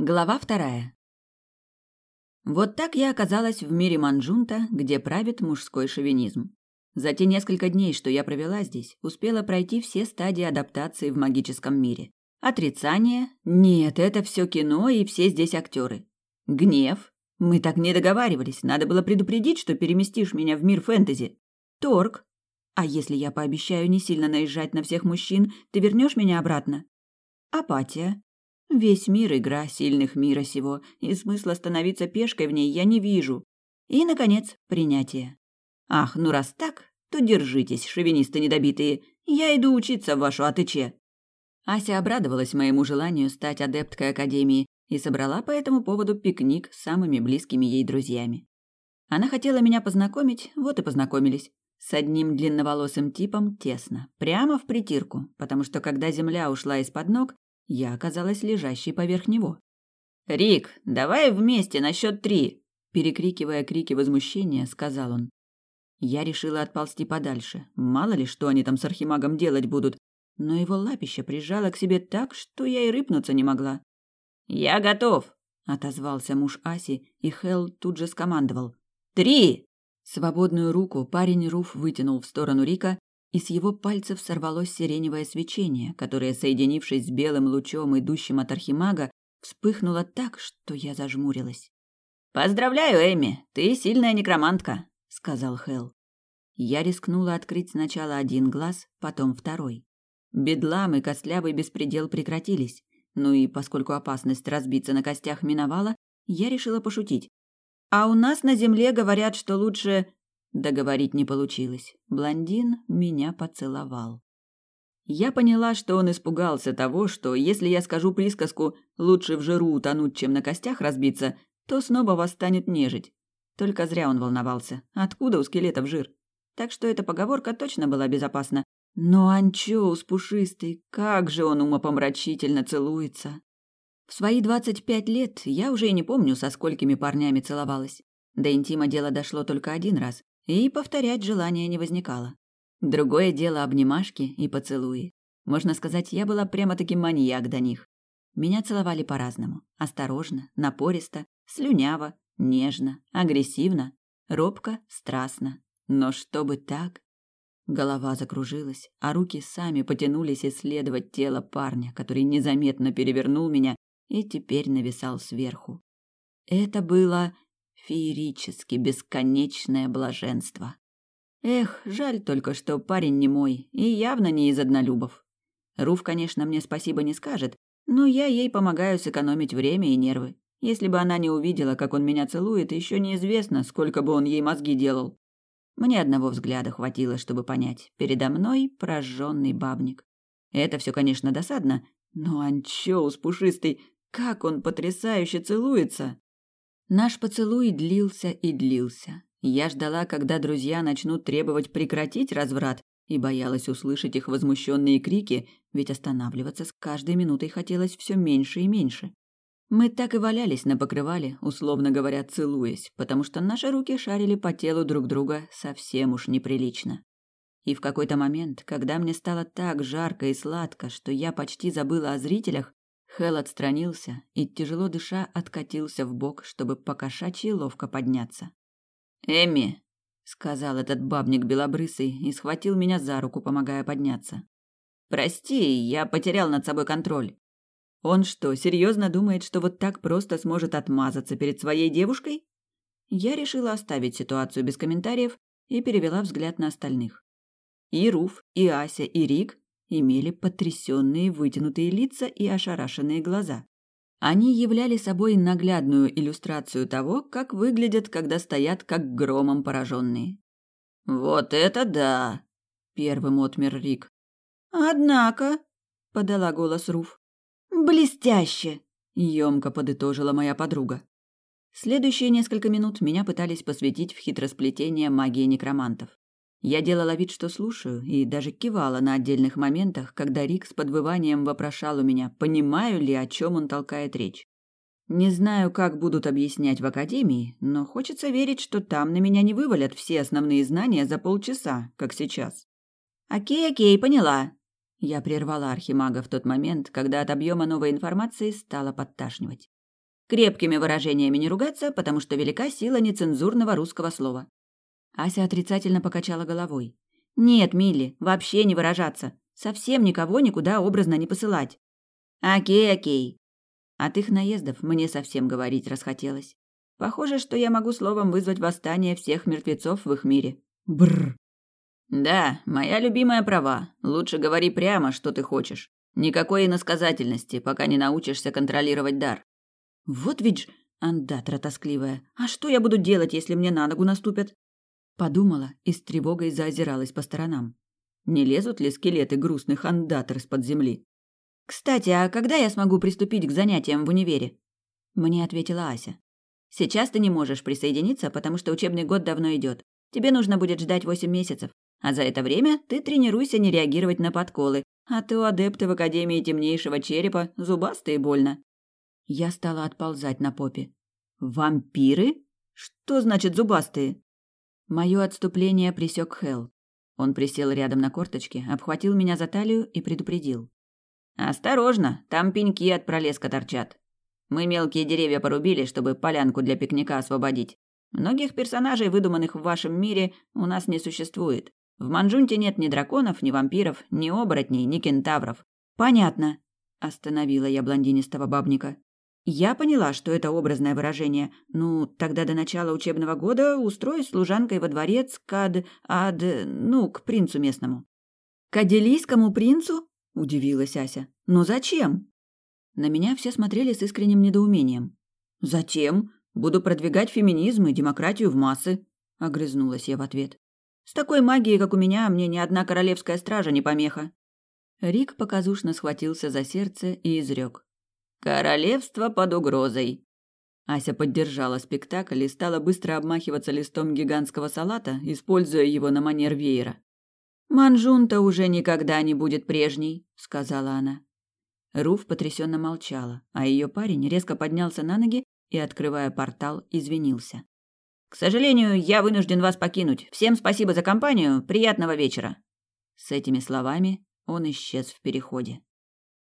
Глава вторая. Вот так я оказалась в мире Манджунта, где правит мужской шовинизм. За те несколько дней, что я провела здесь, успела пройти все стадии адаптации в магическом мире. Отрицание? Нет, это все кино и все здесь актеры. Гнев? Мы так не договаривались, надо было предупредить, что переместишь меня в мир фэнтези. Торг? А если я пообещаю не сильно наезжать на всех мужчин, ты вернешь меня обратно? Апатия? Весь мир — игра сильных мира сего, и смысла становиться пешкой в ней я не вижу. И, наконец, принятие. Ах, ну раз так, то держитесь, шовинисты недобитые, я иду учиться в вашу АТЧ. Ася обрадовалась моему желанию стать адепткой Академии и собрала по этому поводу пикник с самыми близкими ей друзьями. Она хотела меня познакомить, вот и познакомились. С одним длинноволосым типом тесно, прямо в притирку, потому что когда земля ушла из-под ног, я оказалась лежащей поверх него. «Рик, давай вместе на счет три!» Перекрикивая крики возмущения, сказал он. Я решила отползти подальше. Мало ли, что они там с архимагом делать будут. Но его лапище прижало к себе так, что я и рыпнуться не могла. «Я готов!» — отозвался муж Аси, и Хел тут же скомандовал. «Три!» Свободную руку парень Руф вытянул в сторону Рика, и с его пальцев сорвалось сиреневое свечение, которое, соединившись с белым лучом, идущим от архимага, вспыхнуло так, что я зажмурилась. «Поздравляю, Эми, ты сильная некромантка», — сказал Хел. Я рискнула открыть сначала один глаз, потом второй. Бедлам и костлявый беспредел прекратились. Ну и поскольку опасность разбиться на костях миновала, я решила пошутить. «А у нас на земле говорят, что лучше Договорить не получилось. Блондин меня поцеловал. Я поняла, что он испугался того, что если я скажу присказку «лучше в жиру утонуть, чем на костях разбиться», то снова восстанет нежить. Только зря он волновался. Откуда у скелетов жир? Так что эта поговорка точно была безопасна. Но анчоус пушистый, как же он умопомрачительно целуется. В свои двадцать пять лет я уже и не помню, со сколькими парнями целовалась. До интима дело дошло только один раз, и повторять желания не возникало. Другое дело обнимашки и поцелуи. Можно сказать, я была прямо-таки маньяк до них. Меня целовали по-разному. Осторожно, напористо, слюняво, нежно, агрессивно, робко, страстно. Но чтобы так... Голова закружилась, а руки сами потянулись исследовать тело парня, который незаметно перевернул меня и теперь нависал сверху. Это было Феерически бесконечное блаженство. Эх, жаль только, что парень не мой и явно не из однолюбов. Руф, конечно, мне спасибо не скажет, но я ей помогаю сэкономить время и нервы. Если бы она не увидела, как он меня целует, еще неизвестно, сколько бы он ей мозги делал. Мне одного взгляда хватило, чтобы понять. Передо мной прожженный бабник. Это все, конечно, досадно, но анчоус пушистый, как он потрясающе целуется! Наш поцелуй длился и длился. Я ждала, когда друзья начнут требовать прекратить разврат, и боялась услышать их возмущенные крики, ведь останавливаться с каждой минутой хотелось все меньше и меньше. Мы так и валялись на покрывале, условно говоря, целуясь, потому что наши руки шарили по телу друг друга совсем уж неприлично. И в какой-то момент, когда мне стало так жарко и сладко, что я почти забыла о зрителях, Хел отстранился и, тяжело дыша, откатился в бок, чтобы покошачьи ловко подняться. «Эми!» — сказал этот бабник белобрысый и схватил меня за руку, помогая подняться. «Прости, я потерял над собой контроль». Он что, серьезно думает, что вот так просто сможет отмазаться перед своей девушкой? Я решила оставить ситуацию без комментариев и перевела взгляд на остальных. И Руф, и Ася, и Рик имели потрясенные вытянутые лица и ошарашенные глаза. Они являли собой наглядную иллюстрацию того, как выглядят, когда стоят как громом пораженные. «Вот это да!» — первым отмер Рик. «Однако», — подала голос Руф. «Блестяще!» — емко подытожила моя подруга. Следующие несколько минут меня пытались посвятить в хитросплетение магии некромантов. Я делала вид, что слушаю, и даже кивала на отдельных моментах, когда Рик с подвыванием вопрошал у меня, понимаю ли, о чем он толкает речь. Не знаю, как будут объяснять в академии, но хочется верить, что там на меня не вывалят все основные знания за полчаса, как сейчас. «Окей, окей, поняла». Я прервала архимага в тот момент, когда от объема новой информации стало подташнивать. Крепкими выражениями не ругаться, потому что велика сила нецензурного русского слова. Ася отрицательно покачала головой. Нет, Милли, вообще не выражаться. Совсем никого никуда образно не посылать. Окей, окей. От их наездов мне совсем говорить расхотелось. Похоже, что я могу словом вызвать восстание всех мертвецов в их мире. Бррр. Да, моя любимая права. Лучше говори прямо, что ты хочешь. Никакой иносказательности, пока не научишься контролировать дар. Вот ведь ж андатра тоскливая. А что я буду делать, если мне на ногу наступят? Подумала и с тревогой заозиралась по сторонам. Не лезут ли скелеты грустных андатр из-под земли? Кстати, а когда я смогу приступить к занятиям в универе? Мне ответила Ася. Сейчас ты не можешь присоединиться, потому что учебный год давно идет. Тебе нужно будет ждать восемь месяцев. А за это время ты тренируйся не реагировать на подколы, а то адепты в Академии Темнейшего Черепа зубастые больно. Я стала отползать на попе. «Вампиры? Что значит зубастые?» Мое отступление присек Хелл. Он присел рядом на корточки, обхватил меня за талию и предупредил. «Осторожно, там пеньки от пролеска торчат. Мы мелкие деревья порубили, чтобы полянку для пикника освободить. Многих персонажей, выдуманных в вашем мире, у нас не существует. В Манжунте нет ни драконов, ни вампиров, ни оборотней, ни кентавров. Понятно, остановила я блондинистого бабника. Я поняла, что это образное выражение. Ну, тогда до начала учебного года устроюсь служанкой во дворец к ад... ад... ну, к принцу местному. К аделийскому принцу? Удивилась Ася. Но зачем? На меня все смотрели с искренним недоумением. Затем буду продвигать феминизм и демократию в массы, огрызнулась я в ответ. С такой магией, как у меня, мне ни одна королевская стража не помеха. Рик показушно схватился за сердце и изрек. Королевство под угрозой. Ася поддержала спектакль и стала быстро обмахиваться листом гигантского салата, используя его на манер веера. «Манжунта уже никогда не будет прежней», — сказала она. Руф потрясенно молчала, а ее парень резко поднялся на ноги и, открывая портал, извинился. «К сожалению, я вынужден вас покинуть. Всем спасибо за компанию. Приятного вечера». С этими словами он исчез в переходе.